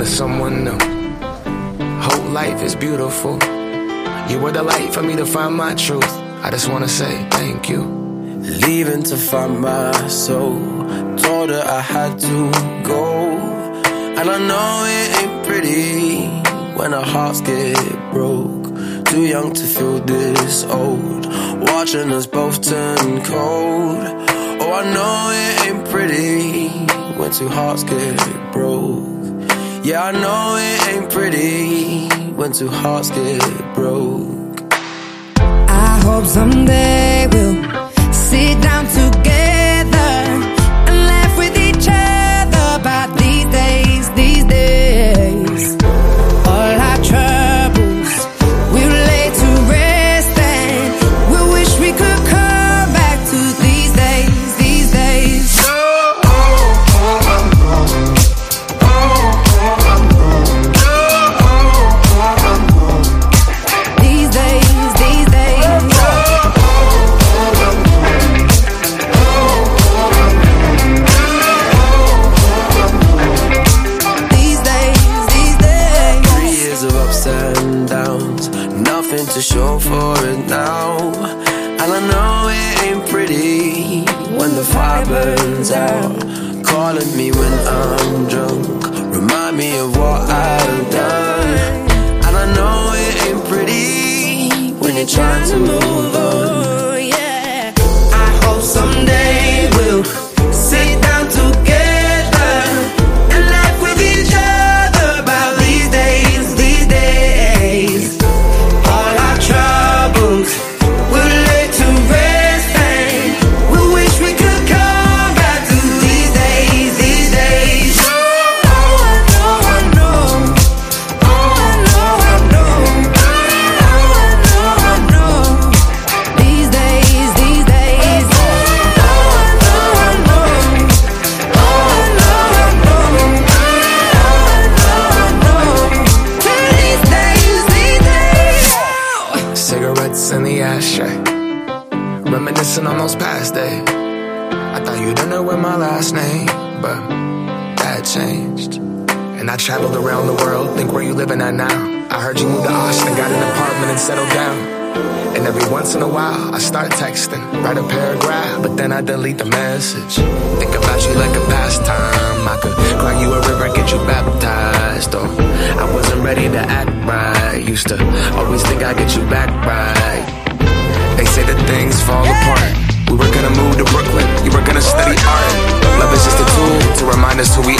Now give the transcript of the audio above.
to someone new. Hope life is beautiful. You were the light for me to find my truth. I just wanna say thank you. Leaving to find my soul. Told her I had to go. And I know it ain't pretty when our hearts get broke. Too young to feel this old. Watching us both turn cold. Oh, I know it ain't pretty when two hearts get broke. Yeah, I know it ain't pretty when two hearts get broke. I hope someday to show for it now. And I know it ain't pretty when the fire burns out. Calling me when I'm drunk, remind me of what I've done. And I know it ain't pretty when you're trying to move on. Reminiscing on those past days. I thought you didn't know with my last name, but that changed. And I traveled around the world, think where you living at now. I heard you moved to Austin, got an apartment and settled down. And every once in a while, I start texting, write a paragraph, but then I delete the message. Think about you like a pastime. I could cry you a river, get you baptized. Or I wasn't ready to act right. Used to always think I'd get you back right. We were gonna move to Brooklyn, you were gonna study art. Love is just a tool to remind us who we